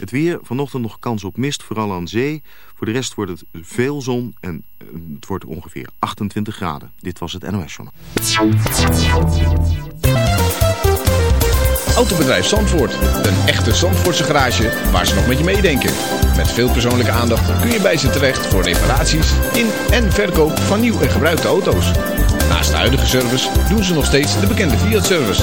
Het weer, vanochtend nog kans op mist, vooral aan zee. Voor de rest wordt het veel zon en eh, het wordt ongeveer 28 graden. Dit was het NOS Journal. Autobedrijf Zandvoort. Een echte Zandvoortse garage waar ze nog met je meedenken. Met veel persoonlijke aandacht kun je bij ze terecht voor reparaties in en verkoop van nieuw en gebruikte auto's. Naast de huidige service doen ze nog steeds de bekende Fiat-service.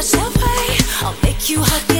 Touch that way. I'll make you hot,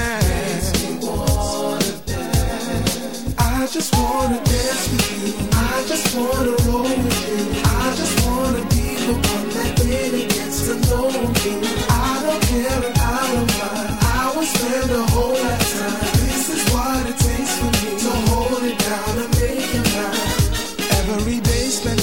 just wanna dance with you. I just wanna roll with you. I just wanna be the one that really gets to know you. I don't care and I don't mind. I will spend a whole lot of time. This is what it takes for me to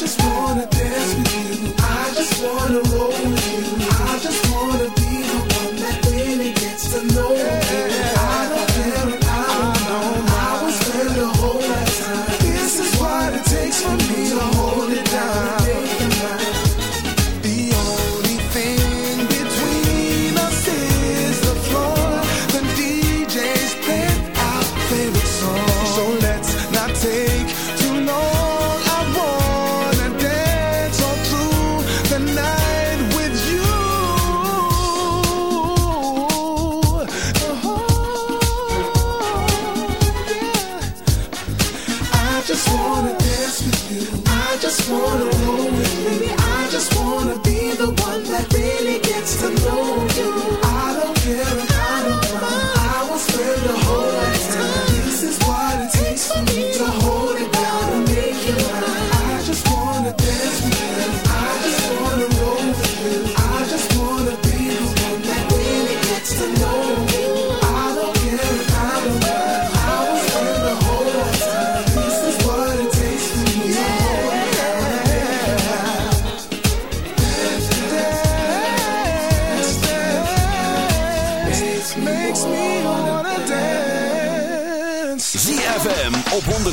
just wanna dance with you. I just wanna roll with you. I just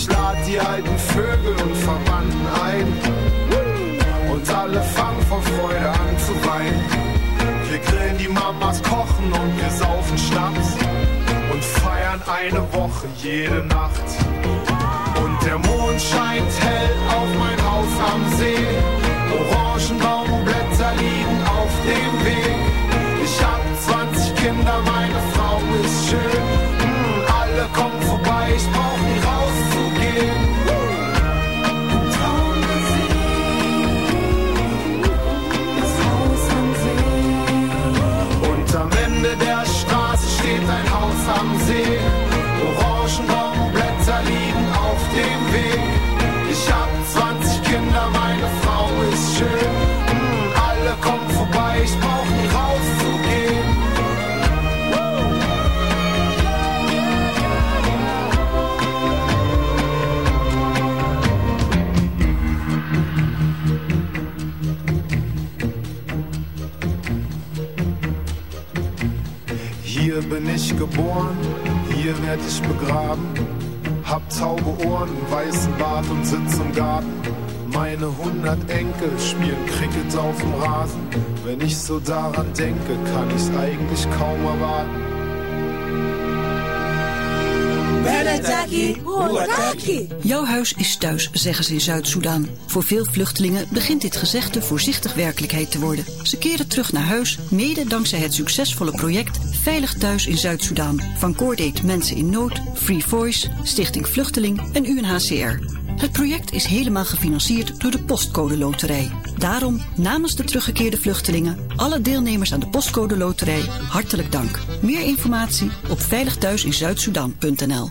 Ich lad die alten Vögel und Verwandten ein und alle fangen vor Freude an zu weinen. Wir grillen die Mamas, kochen und wir saufen Schnaps und feiern eine Woche jede Nacht. Und der Mond scheint hell auf mein Haus am See. Hier bin ich geboren, hier werd ich begraben. Hab taube Ohren, weißen Bart und sitz im Garten. Meine hundert Enkel spielen Cricket auf dem Rasen. Wenn ich so daran denke, kann ich's eigentlich kaum erwarten. Jouw huis is thuis, zeggen ze in Zuid-Soedan. Voor veel vluchtelingen begint dit gezegde voorzichtig werkelijkheid te worden. Ze keren terug naar huis, mede dankzij het succesvolle project Veilig Thuis in Zuid-Soedan. Van Coordate Mensen in Nood, Free Voice, Stichting Vluchteling en UNHCR. Het project is helemaal gefinancierd door de Postcode Loterij. Daarom namens de teruggekeerde vluchtelingen, alle deelnemers aan de Postcode Loterij, hartelijk dank. Meer informatie op veiligthuisinzuidsudan.nl.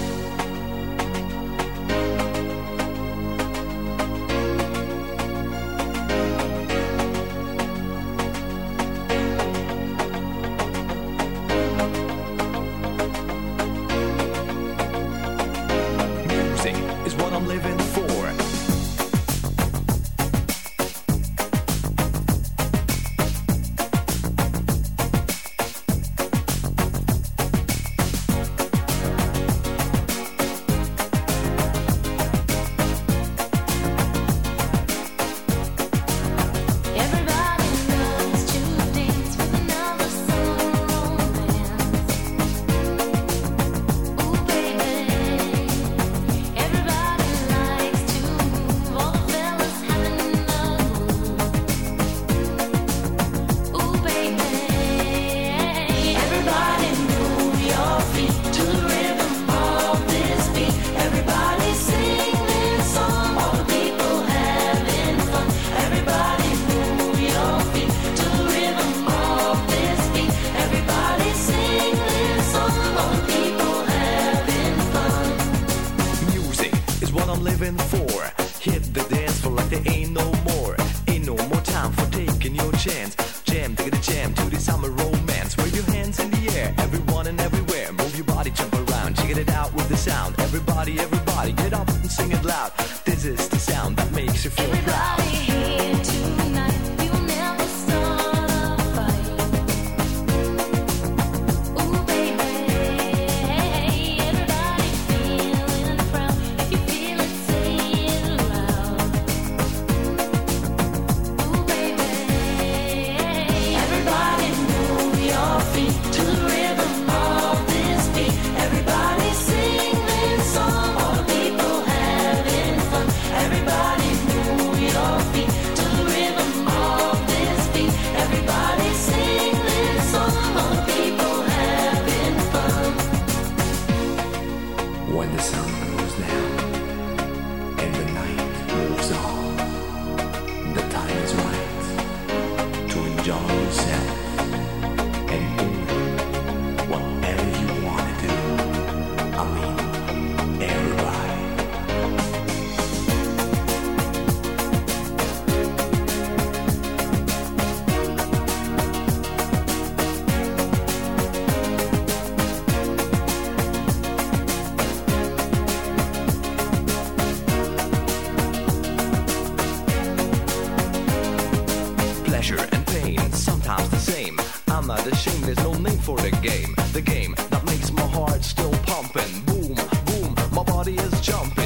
the game that makes my heart still pumping. Boom, boom, my body is jumping.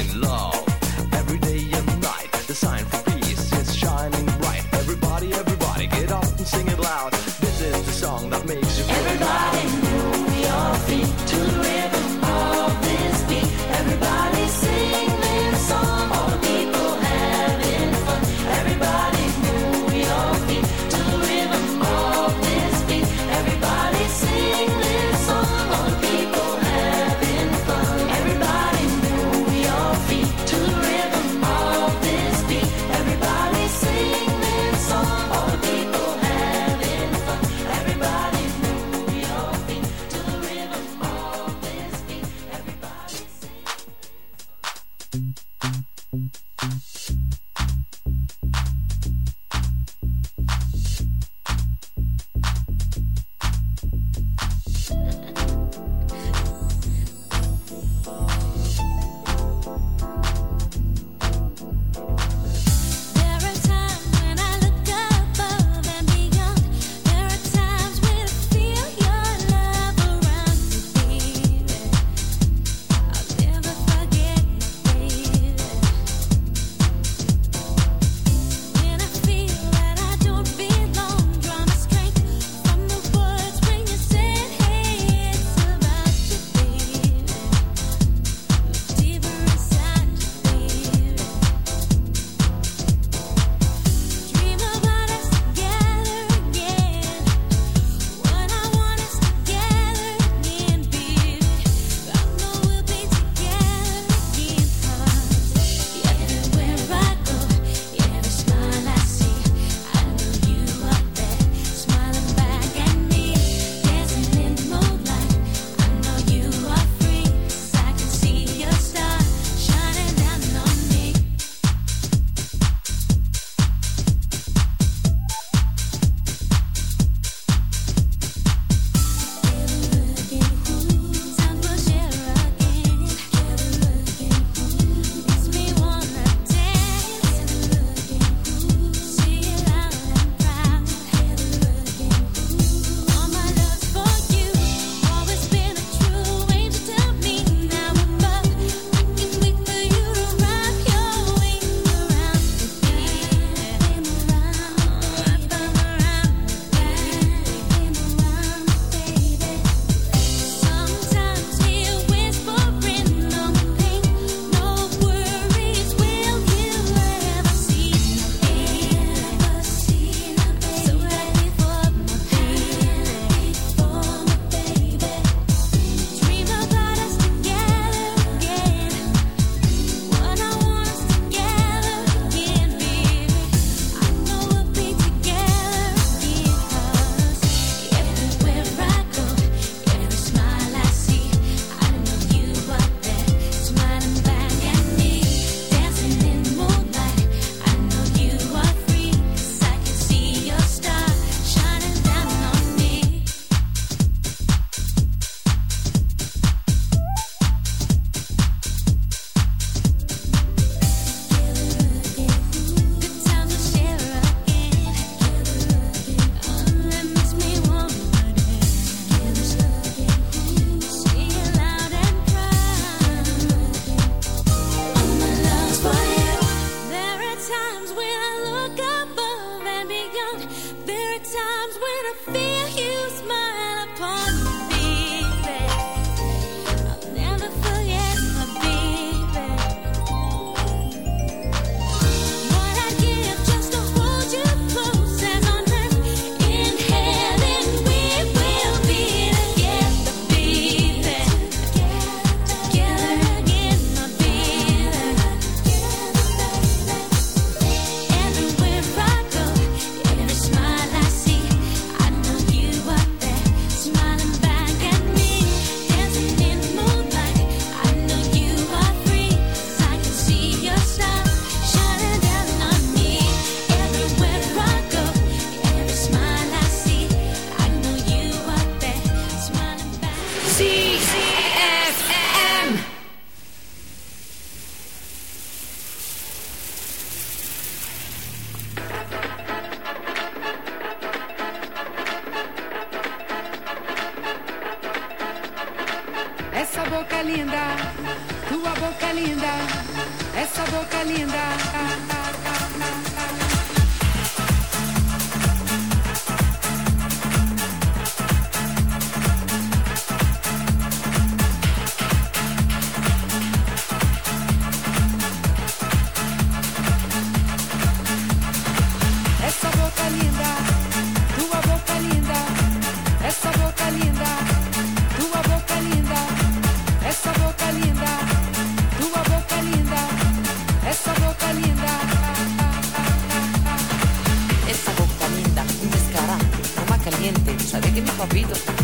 papito.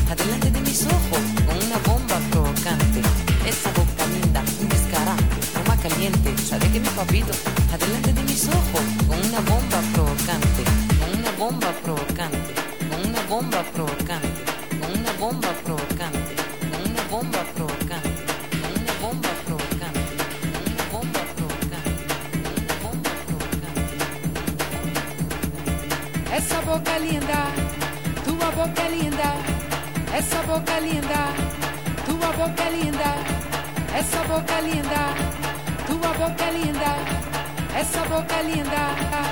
linda, tua boca é linda, essa boca é linda, tua boca é linda, essa boca é linda.